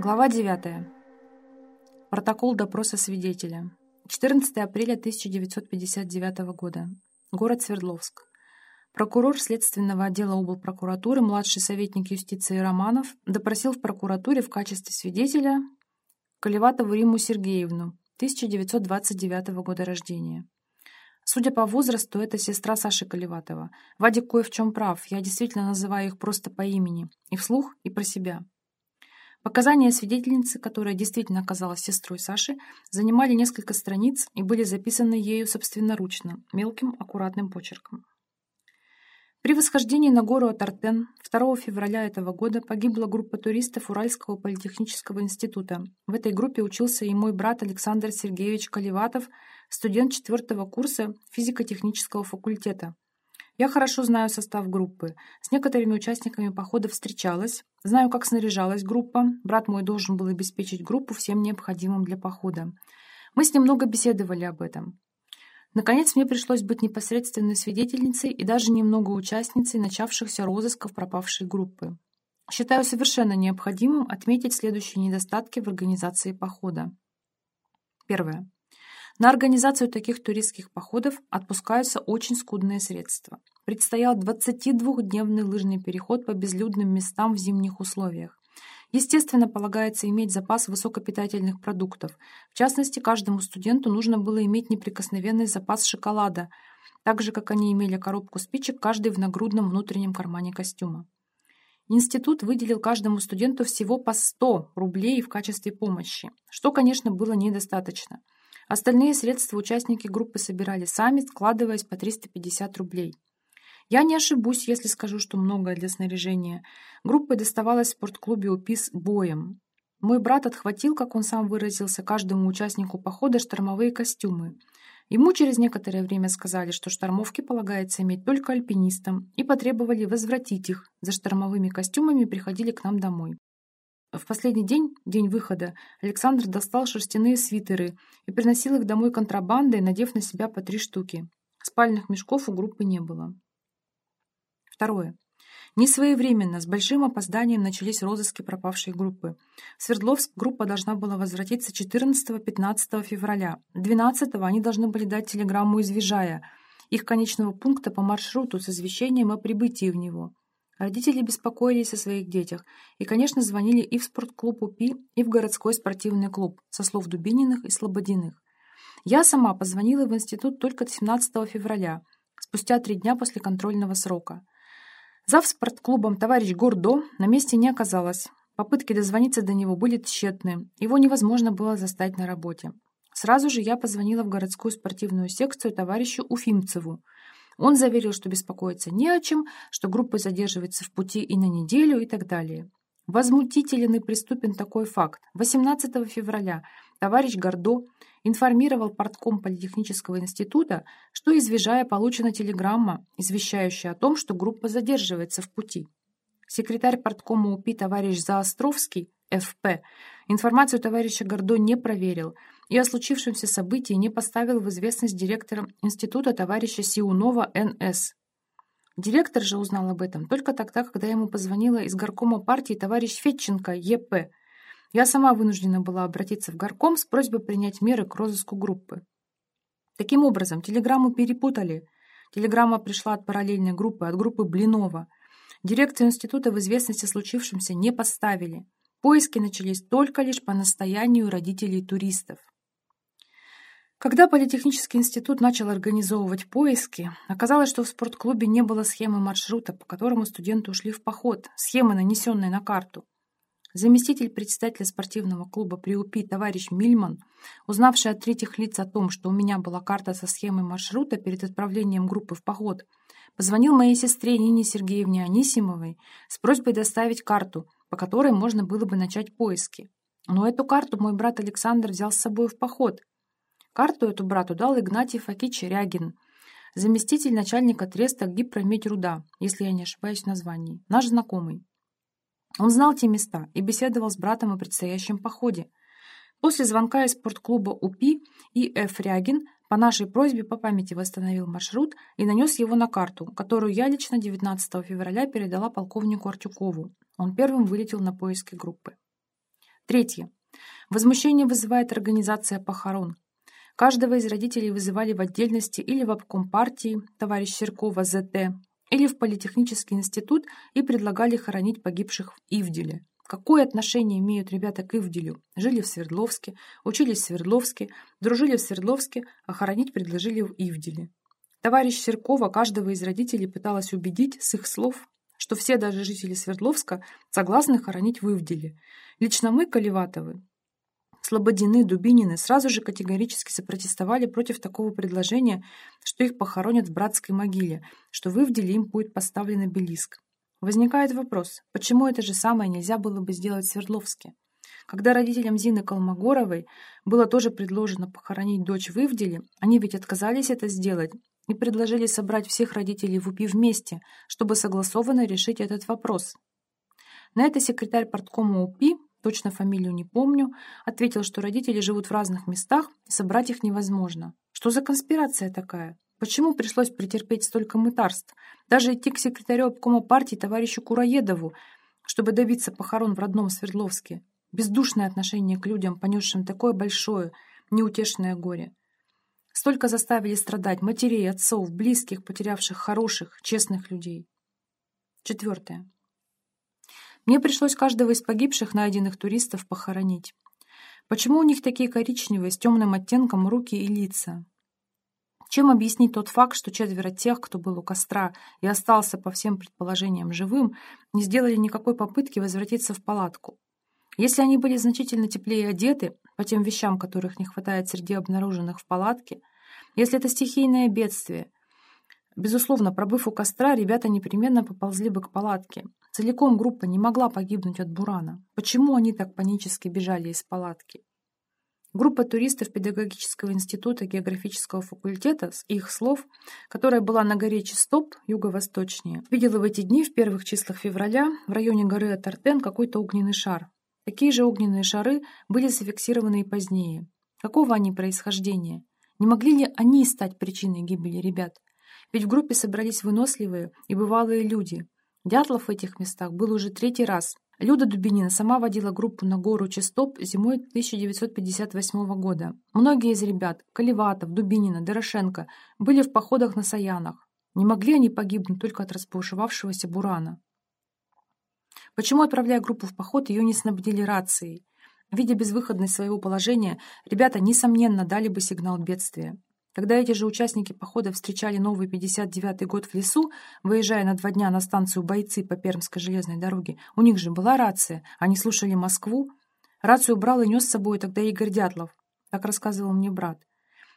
Глава 9. Протокол допроса свидетеля. 14 апреля 1959 года. Город Свердловск. Прокурор Следственного отдела облпрокуратуры, младший советник юстиции Романов, допросил в прокуратуре в качестве свидетеля Колеватову Риму Сергеевну, 1929 года рождения. Судя по возрасту, это сестра Саши Колеватова. Вадик кое в чем прав, я действительно называю их просто по имени. И вслух, и про себя. Показания свидетельницы, которая действительно оказалась сестрой Саши, занимали несколько страниц и были записаны ею собственноручно, мелким, аккуратным почерком. При восхождении на гору Атартен 2 февраля этого года погибла группа туристов Уральского политехнического института. В этой группе учился и мой брат Александр Сергеевич Каливатов, студент четвертого курса физико-технического факультета. Я хорошо знаю состав группы. С некоторыми участниками похода встречалась. Знаю, как снаряжалась группа. Брат мой должен был обеспечить группу всем необходимым для похода. Мы с ним много беседовали об этом. Наконец, мне пришлось быть непосредственной свидетельницей и даже немного участницей начавшихся розысков пропавшей группы. Считаю совершенно необходимым отметить следующие недостатки в организации похода. Первое. На организацию таких туристских походов отпускаются очень скудные средства. Предстоял 22-дневный лыжный переход по безлюдным местам в зимних условиях. Естественно, полагается иметь запас высокопитательных продуктов. В частности, каждому студенту нужно было иметь неприкосновенный запас шоколада, так же, как они имели коробку спичек, каждый в нагрудном внутреннем кармане костюма. Институт выделил каждому студенту всего по 100 рублей в качестве помощи, что, конечно, было недостаточно – Остальные средства участники группы собирали сами, складываясь по 350 рублей. Я не ошибусь, если скажу, что многое для снаряжения. Группа доставалась в спортклубе УПИС боем. Мой брат отхватил, как он сам выразился, каждому участнику похода штормовые костюмы. Ему через некоторое время сказали, что штормовки полагается иметь только альпинистам, и потребовали возвратить их. За штормовыми костюмами приходили к нам домой. В последний день, день выхода, Александр достал шерстяные свитеры и приносил их домой контрабандой, надев на себя по три штуки. Спальных мешков у группы не было. Второе. Несвоевременно, с большим опозданием начались розыски пропавшей группы. В Свердловск группа должна была возвратиться 14-15 февраля. 12 они должны были дать телеграмму из Вижая, их конечного пункта по маршруту с извещением о прибытии в него. Родители беспокоились о своих детях и, конечно, звонили и в спортклуб УПИ, и в городской спортивный клуб, со слов Дубининых и Слободиных. Я сама позвонила в институт только 17 февраля, спустя три дня после контрольного срока. Зав спортклубом товарищ Гордо на месте не оказалось. Попытки дозвониться до него были тщетны, его невозможно было застать на работе. Сразу же я позвонила в городскую спортивную секцию товарищу Уфимцеву – он заверил, что беспокоиться не о чем, что группа задерживается в пути и на неделю и так далее. Возмутителен и преступен такой факт. 18 февраля товарищ Гордо информировал партком Политехнического института, что из Вижая получена телеграмма, извещающая о том, что группа задерживается в пути. Секретарь парткома УПИ товарищ Заостровский, ФП, информацию товарища Гордо не проверил – и о случившемся событии не поставил в известность директора института товарища Сиунова Н.С. Директор же узнал об этом только тогда, когда ему позвонила из горкома партии товарищ Фетченко Е.П. Я сама вынуждена была обратиться в горком с просьбой принять меры к розыску группы. Таким образом, телеграмму перепутали. Телеграмма пришла от параллельной группы, от группы Блинова. Дирекцию института в известность о случившемся не поставили. Поиски начались только лишь по настоянию родителей туристов. Когда Политехнический институт начал организовывать поиски, оказалось, что в спортклубе не было схемы маршрута, по которому студенты ушли в поход, схемы, нанесенной на карту. Заместитель председателя спортивного клуба при УПИ товарищ Мильман, узнавший от третьих лиц о том, что у меня была карта со схемой маршрута перед отправлением группы в поход, позвонил моей сестре Нине Сергеевне Анисимовой с просьбой доставить карту, по которой можно было бы начать поиски. Но эту карту мой брат Александр взял с собой в поход – Карту эту брату дал Игнатий Факич Рягин, заместитель начальника треста Гипромедь-Руда, если я не ошибаюсь в названии, наш знакомый. Он знал те места и беседовал с братом о предстоящем походе. После звонка из спортклуба УПИ И. Ф. Рягин по нашей просьбе по памяти восстановил маршрут и нанес его на карту, которую я лично 19 февраля передала полковнику Артюкову. Он первым вылетел на поиски группы. Третье. Возмущение вызывает организация похорон. Каждого из родителей вызывали в отдельности или в обком партии, товарищ Серкова, ЗТ, или в политехнический институт и предлагали хоронить погибших в Ивделе. Какое отношение имеют ребята к Ивделю? Жили в Свердловске, учились в Свердловске, дружили в Свердловске, а хоронить предложили в Ивделе. Товарищ Серкова каждого из родителей пыталась убедить с их слов, что все даже жители Свердловска согласны хоронить в Ивделе. Лично мы, Каливатовы, Слободины, Дубинины сразу же категорически запротестовали против такого предложения, что их похоронят в братской могиле, что в им будет поставлен обелиск. Возникает вопрос, почему это же самое нельзя было бы сделать в Свердловске? Когда родителям Зины Колмогоровой было тоже предложено похоронить дочь в Ивделе, они ведь отказались это сделать и предложили собрать всех родителей в УПИ вместе, чтобы согласованно решить этот вопрос. На это секретарь порткома УПИ точно фамилию не помню, ответил, что родители живут в разных местах, и собрать их невозможно. Что за конспирация такая? Почему пришлось претерпеть столько мытарств? Даже идти к секретарю обкома партии товарищу Кураедову, чтобы добиться похорон в родном Свердловске. Бездушное отношение к людям, понесшим такое большое, неутешное горе. Столько заставили страдать матерей, отцов, близких, потерявших хороших, честных людей. Четвертое. Мне пришлось каждого из погибших найденных туристов похоронить. Почему у них такие коричневые, с темным оттенком руки и лица? Чем объяснить тот факт, что четверо тех, кто был у костра и остался по всем предположениям живым, не сделали никакой попытки возвратиться в палатку? Если они были значительно теплее одеты, по тем вещам, которых не хватает среди обнаруженных в палатке, если это стихийное бедствие, безусловно, пробыв у костра, ребята непременно поползли бы к палатке, Целиком группа не могла погибнуть от бурана. Почему они так панически бежали из палатки? Группа туристов Педагогического института географического факультета, с их слов, которая была на горе Чистоп, юго-восточнее, видела в эти дни, в первых числах февраля, в районе горы Атартен какой-то огненный шар. Такие же огненные шары были зафиксированы и позднее. Какого они происхождения? Не могли ли они стать причиной гибели ребят? Ведь в группе собрались выносливые и бывалые люди, Дятлов в этих местах был уже третий раз. Люда Дубинина сама водила группу на гору Чистоп зимой 1958 года. Многие из ребят – Каливатов, Дубинина, Дорошенко – были в походах на Саянах. Не могли они погибнуть только от разбушевавшегося бурана. Почему, отправляя группу в поход, ее не снабдили рацией? Видя безвыходность своего положения, ребята, несомненно, дали бы сигнал бедствия. Когда эти же участники похода встречали новый 59-й год в лесу, выезжая на два дня на станцию бойцы по Пермской железной дороге, у них же была рация, они слушали Москву. Рацию брал и нес с собой тогда Игорь Дятлов, так рассказывал мне брат.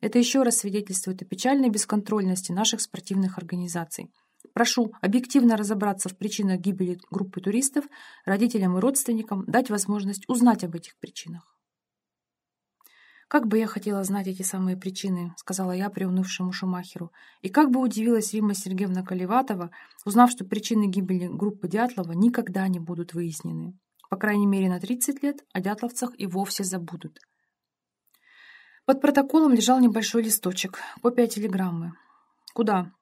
Это еще раз свидетельствует о печальной бесконтрольности наших спортивных организаций. Прошу объективно разобраться в причинах гибели группы туристов, родителям и родственникам дать возможность узнать об этих причинах. «Как бы я хотела знать эти самые причины», — сказала я приунывшему Шумахеру. И как бы удивилась Рима Сергеевна Колеватова, узнав, что причины гибели группы Дятлова никогда не будут выяснены. По крайней мере, на 30 лет о дятловцах и вовсе забудут. Под протоколом лежал небольшой листочек, копия телеграммы. «Куда?»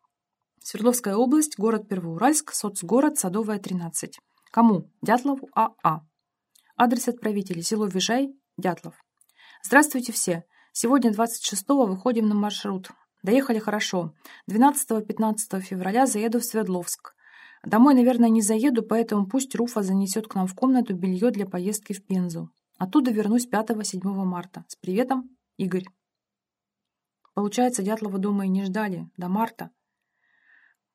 Свердловская область, город Первоуральск, соцгород, Садовая, 13. Кому? Дятлову А.А. Адрес отправителя. Село Вижай, Дятлов. Здравствуйте все. Сегодня 26-го выходим на маршрут. Доехали хорошо. 12-15 февраля заеду в Свердловск. Домой, наверное, не заеду, поэтому пусть Руфа занесет к нам в комнату белье для поездки в Пензу. Оттуда вернусь 5-7 марта. С приветом, Игорь. Получается, Дятлова дома и не ждали. До марта.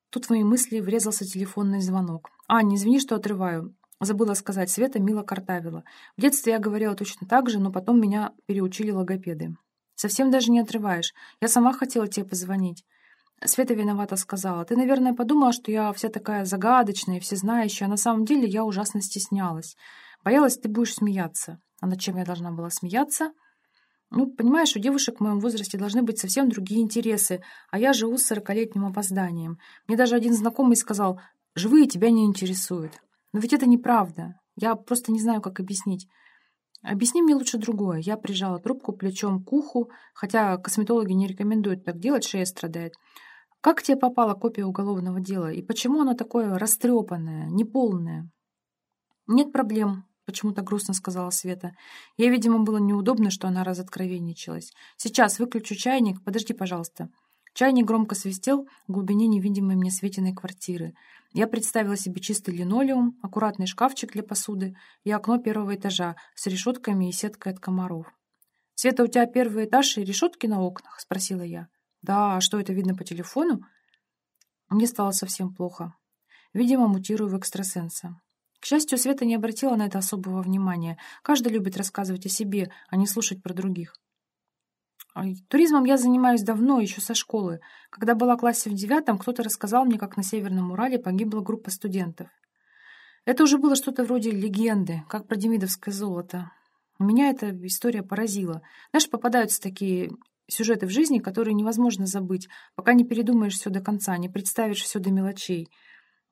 Тут в мои мысли врезался телефонный звонок. «А, не извини, что отрываю. Забыла сказать, Света мило картавила. В детстве я говорила точно так же, но потом меня переучили логопеды. Совсем даже не отрываешь. Я сама хотела тебе позвонить. Света виновата сказала. Ты, наверное, подумала, что я вся такая загадочная и всезнающая, а на самом деле я ужасно стеснялась. Боялась, ты будешь смеяться. А над чем я должна была смеяться? Ну, понимаешь, у девушек в моем возрасте должны быть совсем другие интересы, а я живу с сорокалетним опозданием. Мне даже один знакомый сказал, живые тебя не интересуют. Но ведь это неправда. Я просто не знаю, как объяснить. Объясни мне лучше другое. Я прижала трубку плечом к уху, хотя косметологи не рекомендуют так делать, шея страдает. Как тебе попала копия уголовного дела? И почему оно такое растрепанное, неполное? Нет проблем. почему-то грустно сказала Света. Ей, видимо, было неудобно, что она разоткровенничалась. «Сейчас выключу чайник. Подожди, пожалуйста». Чайник громко свистел в глубине невидимой мне Светиной квартиры. Я представила себе чистый линолеум, аккуратный шкафчик для посуды и окно первого этажа с решетками и сеткой от комаров. «Света, у тебя первый этаж и решетки на окнах?» — спросила я. «Да, а что, это видно по телефону?» Мне стало совсем плохо. Видимо, мутирую в экстрасенса. К счастью, Света не обратила на это особого внимания. Каждый любит рассказывать о себе, а не слушать про других. Туризмом я занимаюсь давно, еще со школы. Когда была в классе в девятом, кто-то рассказал мне, как на Северном Урале погибла группа студентов. Это уже было что-то вроде легенды, как про демидовское золото. Меня эта история поразила. Знаешь, попадаются такие сюжеты в жизни, которые невозможно забыть, пока не передумаешь все до конца, не представишь все до мелочей.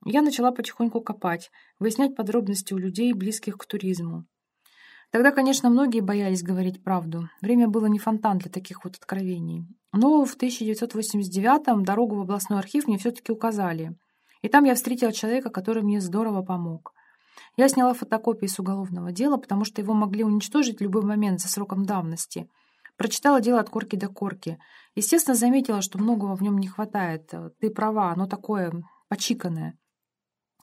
Я начала потихоньку копать, выяснять подробности у людей, близких к туризму. Тогда, конечно, многие боялись говорить правду. Время было не фонтан для таких вот откровений. Но в 1989-м дорогу в областной архив мне все-таки указали. И там я встретила человека, который мне здорово помог. Я сняла фотокопии с уголовного дела, потому что его могли уничтожить в любой момент за сроком давности. Прочитала дело от корки до корки. Естественно, заметила, что многого в нем не хватает. Ты права, оно такое почиканное.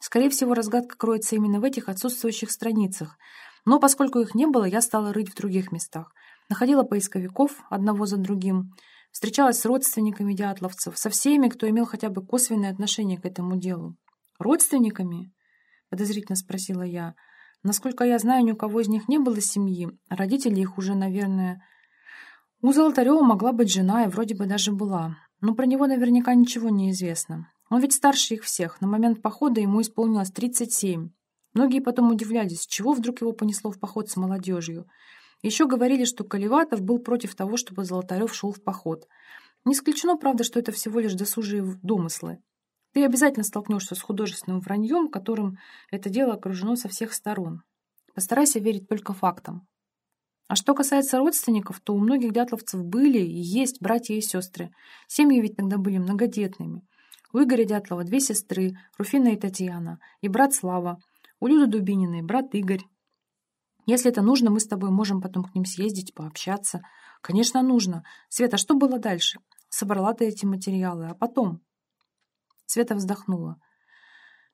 Скорее всего, разгадка кроется именно в этих отсутствующих страницах — но поскольку их не было, я стала рыть в других местах. Находила поисковиков одного за другим, встречалась с родственниками дятловцев, со всеми, кто имел хотя бы косвенное отношение к этому делу. «Родственниками?» — подозрительно спросила я. Насколько я знаю, ни у кого из них не было семьи, родители их уже, наверное... У Золотарева могла быть жена, и вроде бы даже была. Но про него наверняка ничего не известно. Он ведь старше их всех. На момент похода ему исполнилось 37. Многие потом удивлялись, чего вдруг его понесло в поход с молодежью. Еще говорили, что Каливатов был против того, чтобы Золотарев шел в поход. Не исключено, правда, что это всего лишь досужие домыслы. Ты обязательно столкнешься с художественным враньем, которым это дело окружено со всех сторон. Постарайся верить только фактам. А что касается родственников, то у многих дятловцев были и есть братья и сестры. Семьи ведь тогда были многодетными. У Игоря Дятлова две сестры, Руфина и Татьяна, и брат Слава – у Люды Дубининой брат Игорь. Если это нужно, мы с тобой можем потом к ним съездить, пообщаться. Конечно, нужно. Света, что было дальше? Собрала ты эти материалы, а потом? Света вздохнула.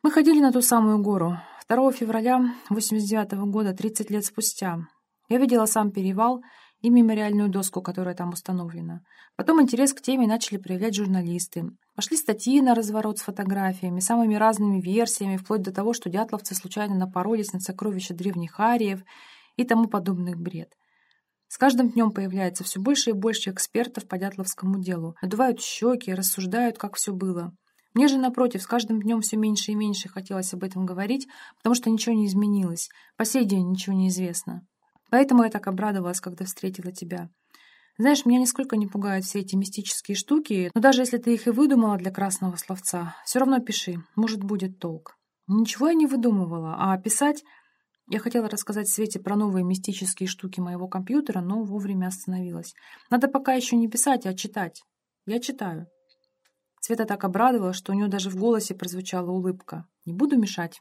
Мы ходили на ту самую гору. 2 февраля 89 -го года, 30 лет спустя. Я видела сам перевал и мемориальную доску, которая там установлена. Потом интерес к теме начали проявлять журналисты. Пошли статьи на разворот с фотографиями, самыми разными версиями, вплоть до того, что дятловцы случайно напоролись на сокровища древних ариев и тому подобный бред. С каждым днем появляется все больше и больше экспертов по дятловскому делу. Надувают щеки, рассуждают, как все было. Мне же, напротив, с каждым днем все меньше и меньше хотелось об этом говорить, потому что ничего не изменилось. По сей день ничего не известно. Поэтому я так обрадовалась, когда встретила тебя. Знаешь, меня нисколько не пугают все эти мистические штуки, но даже если ты их и выдумала для красного словца, все равно пиши, может, будет толк. Ничего я не выдумывала, а писать... Я хотела рассказать Свете про новые мистические штуки моего компьютера, но вовремя остановилась. Надо пока еще не писать, а читать. Я читаю. Света так обрадовала, что у нее даже в голосе прозвучала улыбка. Не буду мешать.